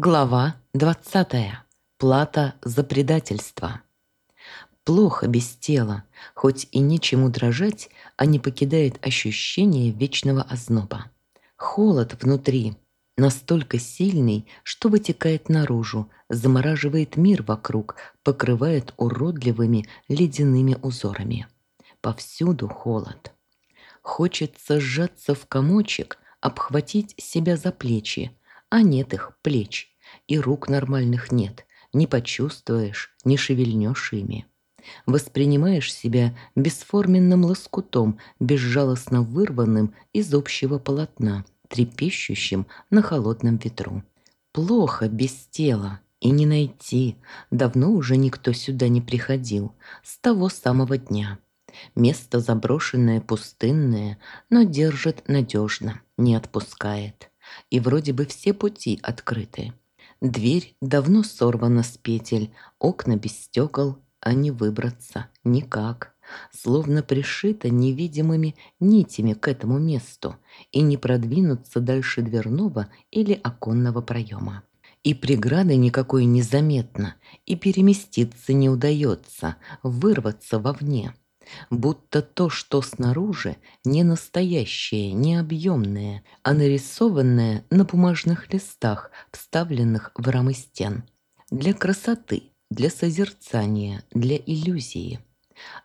Глава 20. Плата за предательство. Плохо без тела, хоть и нечему дрожать, а не покидает ощущение вечного озноба. Холод внутри, настолько сильный, что вытекает наружу, замораживает мир вокруг, покрывает уродливыми ледяными узорами. Повсюду холод. Хочется сжаться в комочек, обхватить себя за плечи, а нет их плеч, и рук нормальных нет, не почувствуешь, не шевельнешь ими. Воспринимаешь себя бесформенным лоскутом, безжалостно вырванным из общего полотна, трепещущим на холодном ветру. Плохо без тела, и не найти. Давно уже никто сюда не приходил, с того самого дня. Место заброшенное, пустынное, но держит надежно, не отпускает и вроде бы все пути открыты. Дверь давно сорвана с петель, окна без стекол, а не выбраться никак. Словно пришита невидимыми нитями к этому месту и не продвинуться дальше дверного или оконного проема. И преграды никакой незаметно, и переместиться не удается, вырваться вовне – будто то, что снаружи, не настоящее, не объемное, а нарисованное на бумажных листах, вставленных в рамы стен. Для красоты, для созерцания, для иллюзии.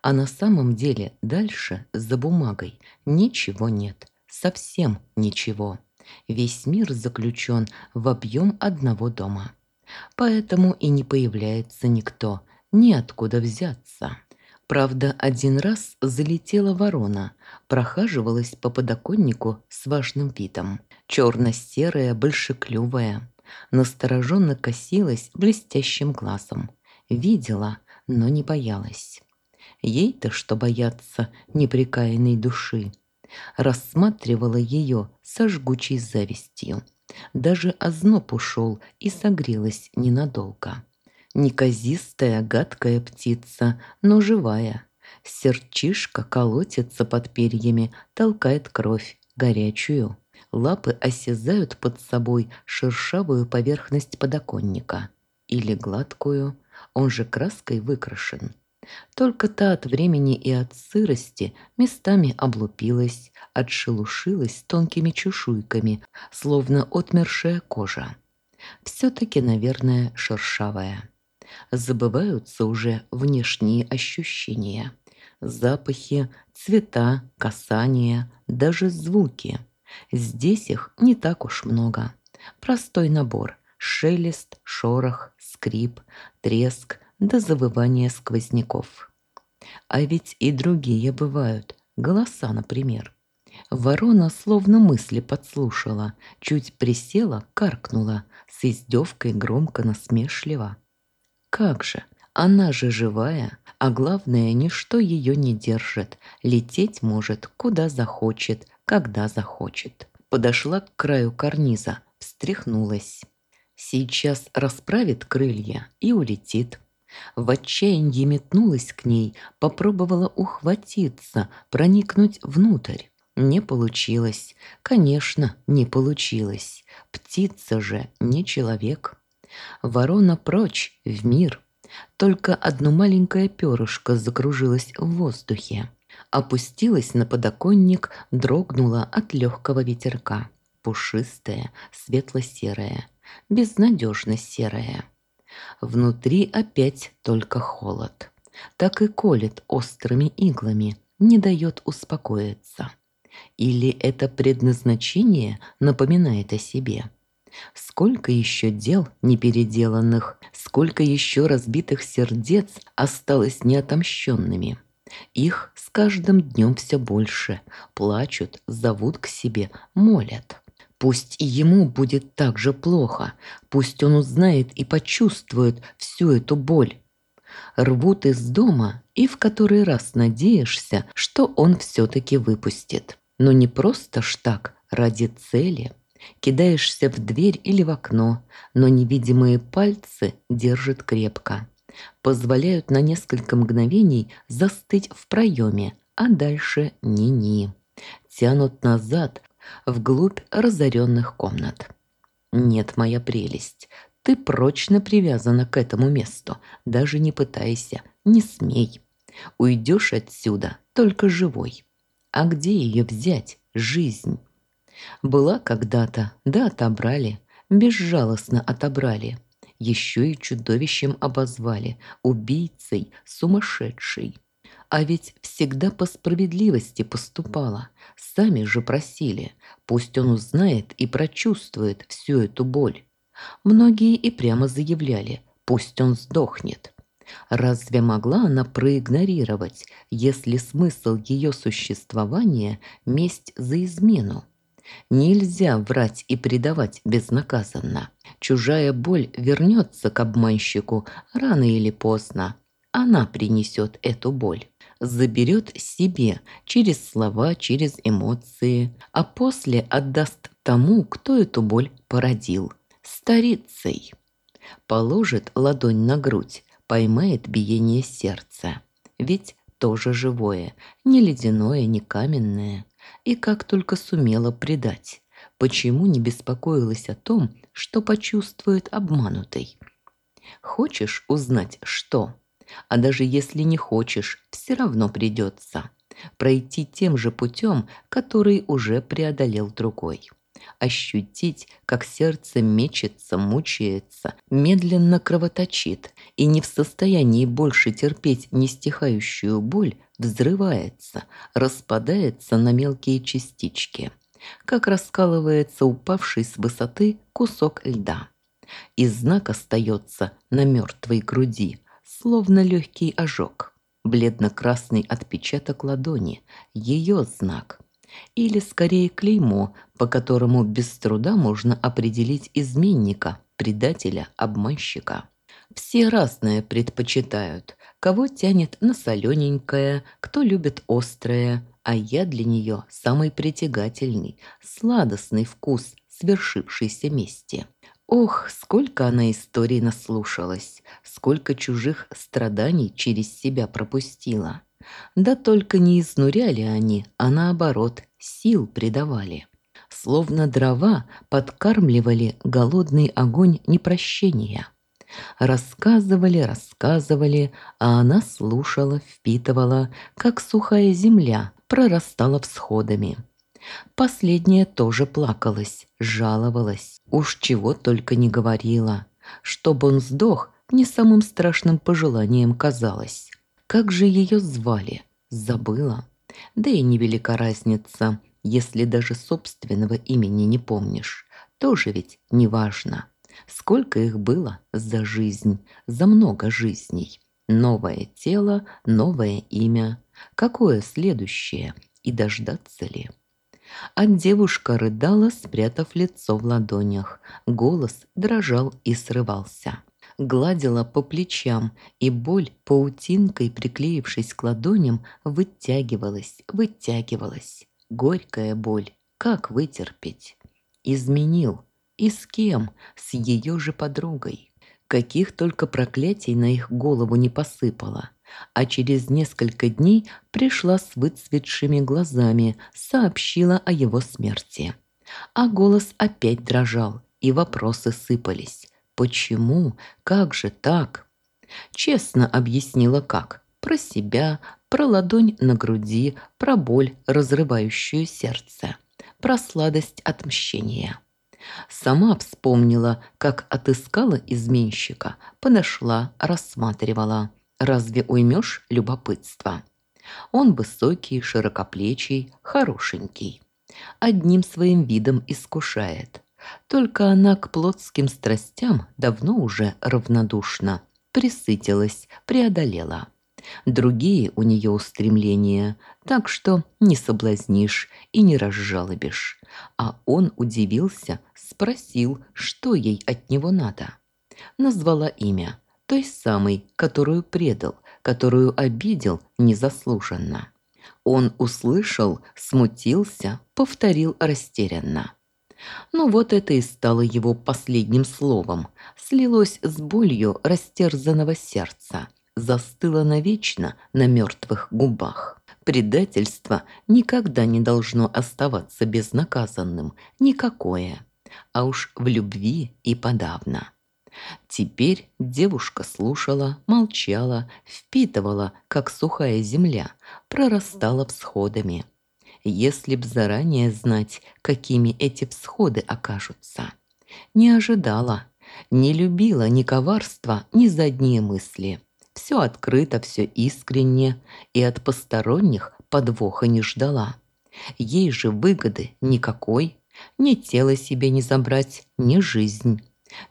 А на самом деле дальше, за бумагой, ничего нет, совсем ничего. Весь мир заключен в объем одного дома. Поэтому и не появляется никто, неоткуда взяться. Правда, один раз залетела ворона, прохаживалась по подоконнику с важным видом. Черно-серая, большеклювая. Настороженно косилась блестящим глазом. Видела, но не боялась. Ей-то что бояться неприкаянной души. Рассматривала ее со жгучей завистью. Даже озноб ушел и согрелась ненадолго. Неказистая, гадкая птица, но живая. Серчишка колотится под перьями, толкает кровь, горячую. Лапы осязают под собой шершавую поверхность подоконника. Или гладкую, он же краской выкрашен. Только та от времени и от сырости местами облупилась, отшелушилась тонкими чешуйками, словно отмершая кожа. Все-таки, наверное, шершавая забываются уже внешние ощущения. Запахи, цвета, касания, даже звуки. Здесь их не так уж много. Простой набор. Шелест, шорох, скрип, треск до завывания сквозняков. А ведь и другие бывают. Голоса, например. Ворона словно мысли подслушала, чуть присела, каркнула, с издевкой громко насмешливо. Как же? Она же живая, а главное, ничто ее не держит. Лететь может, куда захочет, когда захочет. Подошла к краю карниза, встряхнулась. Сейчас расправит крылья и улетит. В отчаянии метнулась к ней, попробовала ухватиться, проникнуть внутрь. Не получилось. Конечно, не получилось. Птица же не человек. Ворона прочь, в мир. Только одно маленькое перышко закружилось в воздухе. Опустилась на подоконник, дрогнула от легкого ветерка. Пушистая, светло-серая, безнадежно серая. Внутри опять только холод. Так и колет острыми иглами, не дает успокоиться. Или это предназначение напоминает о себе – Сколько еще дел непеределанных, сколько еще разбитых сердец осталось неотомщенными. Их с каждым днем все больше. Плачут, зовут к себе, молят. Пусть и ему будет так же плохо. Пусть он узнает и почувствует всю эту боль. Рвут из дома и в который раз надеешься, что он все-таки выпустит. Но не просто ж так, ради цели – Кидаешься в дверь или в окно, но невидимые пальцы держат крепко. Позволяют на несколько мгновений застыть в проеме, а дальше ни-ни. Тянут назад, вглубь разоренных комнат. Нет, моя прелесть, ты прочно привязана к этому месту. Даже не пытайся, не смей. Уйдешь отсюда только живой. А где ее взять, жизнь? Была когда-то, да отобрали, безжалостно отобрали. Еще и чудовищем обозвали, убийцей, сумасшедшей. А ведь всегда по справедливости поступала. Сами же просили, пусть он узнает и прочувствует всю эту боль. Многие и прямо заявляли, пусть он сдохнет. Разве могла она проигнорировать, если смысл ее существования – месть за измену? Нельзя врать и предавать безнаказанно. Чужая боль вернется к обманщику рано или поздно. Она принесет эту боль. Заберет себе через слова, через эмоции, а после отдаст тому, кто эту боль породил. Старицей. Положит ладонь на грудь, поймает биение сердца. Ведь тоже живое, не ледяное, не каменное. И как только сумела предать. Почему не беспокоилась о том, что почувствует обманутый? Хочешь узнать, что? А даже если не хочешь, все равно придется. Пройти тем же путем, который уже преодолел другой ощутить, как сердце мечется, мучается, медленно кровоточит и не в состоянии больше терпеть нестихающую боль, взрывается, распадается на мелкие частички, как раскалывается упавший с высоты кусок льда. И знак остается на мертвой груди, словно легкий ожог, бледно-красный отпечаток ладони, ее знак – или скорее клеймо, по которому без труда можно определить изменника, предателя, обманщика. Все разное предпочитают. Кого тянет на солененькое, кто любит острое, а я для нее самый притягательный, сладостный вкус свершившейся мести. Ох, сколько она историй наслушалась, сколько чужих страданий через себя пропустила. Да только не изнуряли они, а наоборот, сил придавали. Словно дрова подкармливали голодный огонь непрощения. Рассказывали, рассказывали, а она слушала, впитывала, как сухая земля прорастала всходами. Последняя тоже плакалась, жаловалась, уж чего только не говорила. Чтоб он сдох, не самым страшным пожеланием казалось. Как же ее звали? Забыла. Да и невелика разница, если даже собственного имени не помнишь. Тоже ведь неважно. Сколько их было за жизнь, за много жизней. Новое тело, новое имя. Какое следующее? И дождаться ли? А девушка рыдала, спрятав лицо в ладонях. Голос дрожал и срывался гладила по плечам, и боль, паутинкой приклеившись к ладоням, вытягивалась, вытягивалась. Горькая боль. Как вытерпеть? Изменил. И с кем? С ее же подругой. Каких только проклятий на их голову не посыпало. А через несколько дней пришла с выцветшими глазами, сообщила о его смерти. А голос опять дрожал, и вопросы сыпались. Почему? Как же так? Честно объяснила как. Про себя, про ладонь на груди, про боль, разрывающую сердце, про сладость отмщения. Сама вспомнила, как отыскала изменщика, подошла, рассматривала. Разве уймешь любопытство? Он высокий, широкоплечий, хорошенький. Одним своим видом искушает. Только она к плотским страстям давно уже равнодушна, присытилась, преодолела. Другие у нее устремления, так что не соблазнишь и не разжалобишь. А он удивился, спросил, что ей от него надо. Назвала имя, той самой, которую предал, которую обидел незаслуженно. Он услышал, смутился, повторил растерянно. Но вот это и стало его последним словом, слилось с болью растерзанного сердца, застыло навечно на мертвых губах. Предательство никогда не должно оставаться безнаказанным, никакое. а уж в любви и подавно. Теперь девушка слушала, молчала, впитывала, как сухая земля, прорастала всходами. Если б заранее знать, какими эти всходы окажутся. Не ожидала, не любила ни коварства, ни задние мысли. Все открыто, все искренне, и от посторонних подвоха не ждала. Ей же выгоды никакой, ни тело себе не забрать, ни жизнь.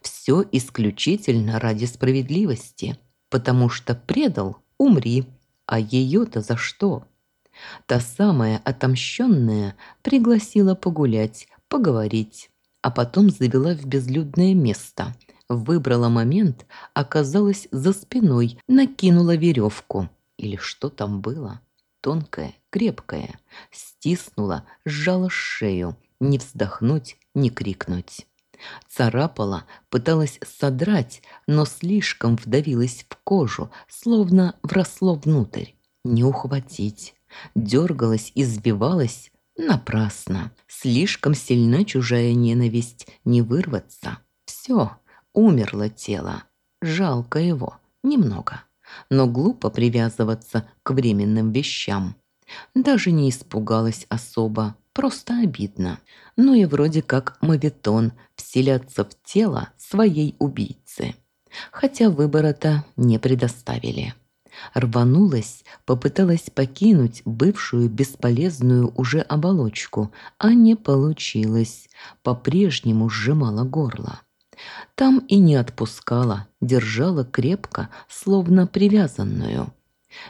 Все исключительно ради справедливости, потому что предал – умри, а ее-то за что? Та самая отомщенная пригласила погулять, поговорить, а потом завела в безлюдное место. Выбрала момент, оказалась за спиной, накинула веревку. Или что там было? Тонкая, крепкая. Стиснула, сжала шею. Не вздохнуть, не крикнуть. Царапала, пыталась содрать, но слишком вдавилась в кожу, словно вросло внутрь. Не ухватить. Дергалась, избивалась. Напрасно. Слишком сильна чужая ненависть, не вырваться. Все, умерло тело. Жалко его. Немного. Но глупо привязываться к временным вещам. Даже не испугалась особо, просто обидно. Ну и вроде как мавитон вселяться в тело своей убийцы. Хотя выбора-то не предоставили. Рванулась, попыталась покинуть бывшую бесполезную уже оболочку, а не получилось. По-прежнему сжимала горло. Там и не отпускала, держала крепко, словно привязанную.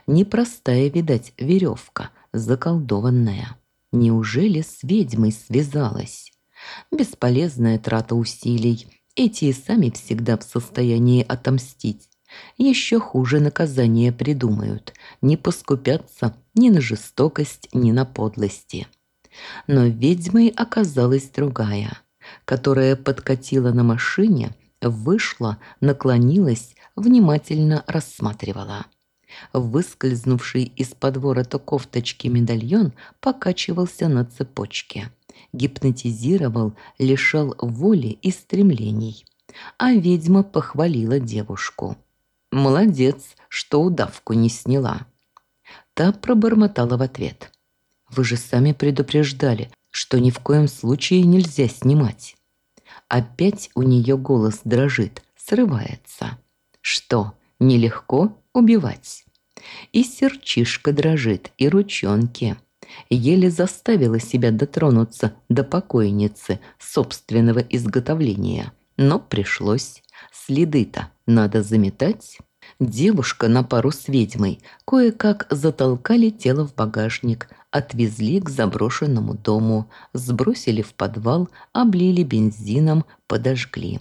Непростая, видать, веревка, заколдованная. Неужели с ведьмой связалась? Бесполезная трата усилий. Эти и сами всегда в состоянии отомстить. Еще хуже наказания придумают. Не поскупятся ни на жестокость, ни на подлости. Но ведьмой оказалась другая, которая подкатила на машине, вышла, наклонилась, внимательно рассматривала. Выскользнувший из-под ворота кофточки медальон покачивался на цепочке. Гипнотизировал, лишал воли и стремлений. А ведьма похвалила девушку. «Молодец, что удавку не сняла». Та пробормотала в ответ. «Вы же сами предупреждали, что ни в коем случае нельзя снимать». Опять у нее голос дрожит, срывается. «Что, нелегко убивать?» И серчишка дрожит, и ручонки. Еле заставила себя дотронуться до покойницы собственного изготовления. Но пришлось. Следы-то надо заметать. Девушка на пару с ведьмой кое-как затолкали тело в багажник, отвезли к заброшенному дому, сбросили в подвал, облили бензином, подожгли.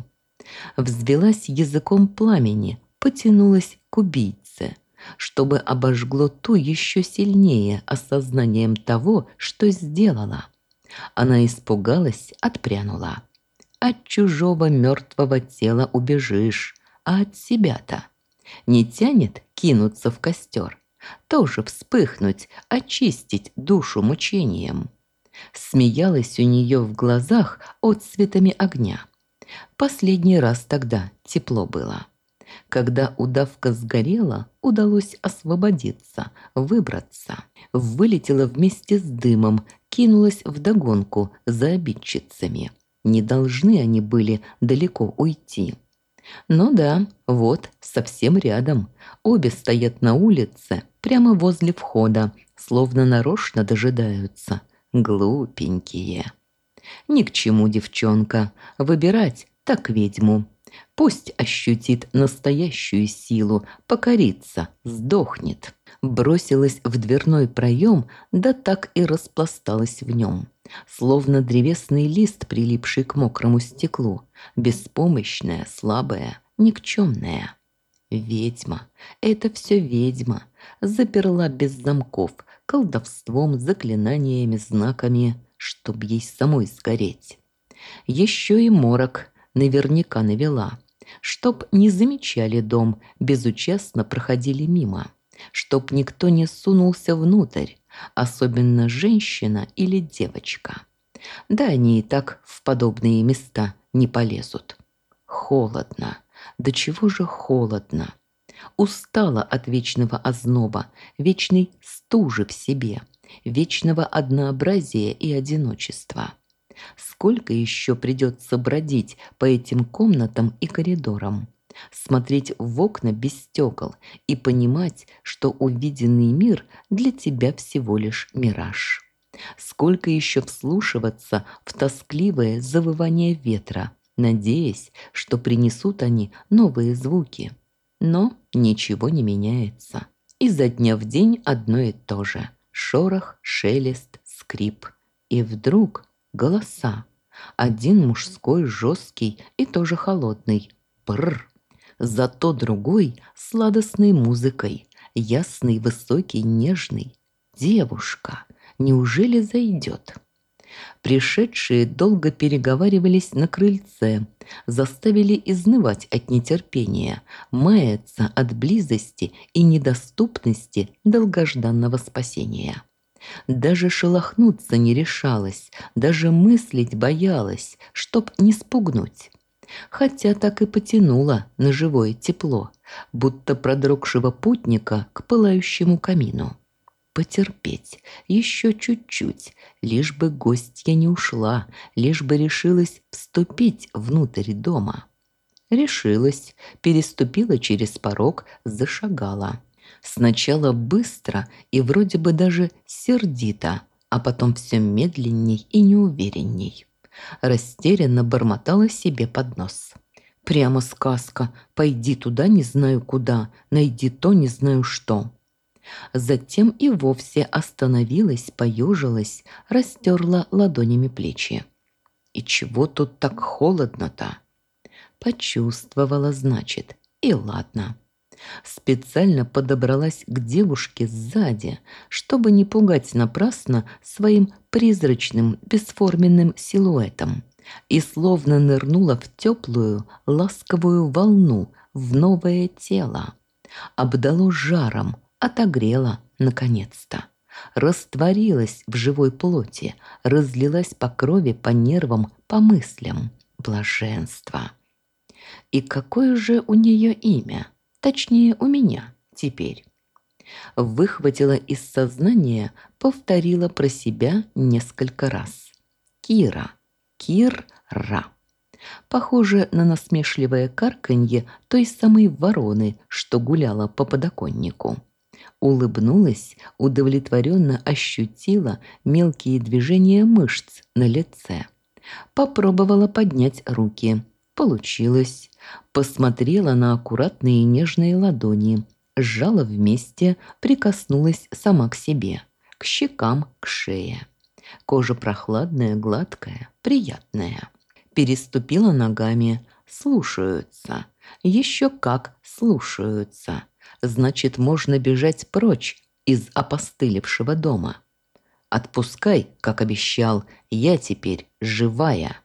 Взвелась языком пламени, потянулась к убийце чтобы обожгло ту еще сильнее осознанием того, что сделала. Она испугалась, отпрянула. От чужого мертвого тела убежишь, а от себя-то. Не тянет кинуться в костер, тоже вспыхнуть, очистить душу мучением. Смеялась у нее в глазах отцветами огня. Последний раз тогда тепло было. Когда удавка сгорела, удалось освободиться, выбраться. Вылетела вместе с дымом, кинулась вдогонку за обидчицами. Не должны они были далеко уйти. Ну да, вот, совсем рядом. Обе стоят на улице, прямо возле входа, словно нарочно дожидаются. Глупенькие. Ни к чему, девчонка. Выбирать так ведьму. Пусть ощутит настоящую силу, покорится, сдохнет. Бросилась в дверной проем, да так и распласталась в нем. Словно древесный лист, прилипший к мокрому стеклу. Беспомощная, слабая, никчемная. Ведьма. Это все ведьма. Заперла без замков, колдовством, заклинаниями, знаками, чтоб ей самой сгореть. Еще и морок наверняка навела. Чтоб не замечали дом, безучастно проходили мимо. Чтоб никто не сунулся внутрь, особенно женщина или девочка. Да они и так в подобные места не полезут. Холодно. До чего же холодно? Устала от вечного озноба, вечной стужи в себе, вечного однообразия и одиночества. Сколько еще придется бродить по этим комнатам и коридорам? Смотреть в окна без стекол и понимать, что увиденный мир для тебя всего лишь мираж. Сколько еще вслушиваться в тоскливое завывание ветра, надеясь, что принесут они новые звуки. Но ничего не меняется. Изо дня в день одно и то же. Шорох, шелест, скрип. И вдруг голоса. Один мужской, жесткий и тоже холодный. Бррр. Зато другой сладостной музыкой. Ясный, высокий, нежный. Девушка. Неужели зайдет? Пришедшие долго переговаривались на крыльце, заставили изнывать от нетерпения, маяться от близости и недоступности долгожданного спасения. Даже шелохнуться не решалась, даже мыслить боялась, чтоб не спугнуть. Хотя так и потянула на живое тепло, будто продрогшего путника к пылающему камину потерпеть, еще чуть-чуть, лишь бы гостья не ушла, лишь бы решилась вступить внутрь дома. Решилась, переступила через порог, зашагала. Сначала быстро и вроде бы даже сердито, а потом все медленней и неуверенней. Растерянно бормотала себе под нос. Прямо сказка «Пойди туда, не знаю куда, найди то, не знаю что». Затем и вовсе остановилась, поежилась, растерла ладонями плечи. «И чего тут так холодно-то?» Почувствовала, значит, и ладно. Специально подобралась к девушке сзади, чтобы не пугать напрасно своим призрачным бесформенным силуэтом, и словно нырнула в теплую, ласковую волну, в новое тело. Обдало жаром, отогрела наконец-то. Растворилась в живой плоти, разлилась по крови, по нервам, по мыслям. Блаженство. И какое же у нее имя? Точнее, у меня теперь. Выхватила из сознания, повторила про себя несколько раз. Кира. Кир-ра. Похоже на насмешливое карканье той самой вороны, что гуляла по подоконнику. Улыбнулась, удовлетворенно ощутила мелкие движения мышц на лице. Попробовала поднять руки. Получилось. Посмотрела на аккуратные нежные ладони. Сжала вместе, прикоснулась сама к себе. К щекам, к шее. Кожа прохладная, гладкая, приятная. Переступила ногами. Слушаются. Еще как слушаются значит, можно бежать прочь из опостылевшего дома. Отпускай, как обещал, я теперь живая.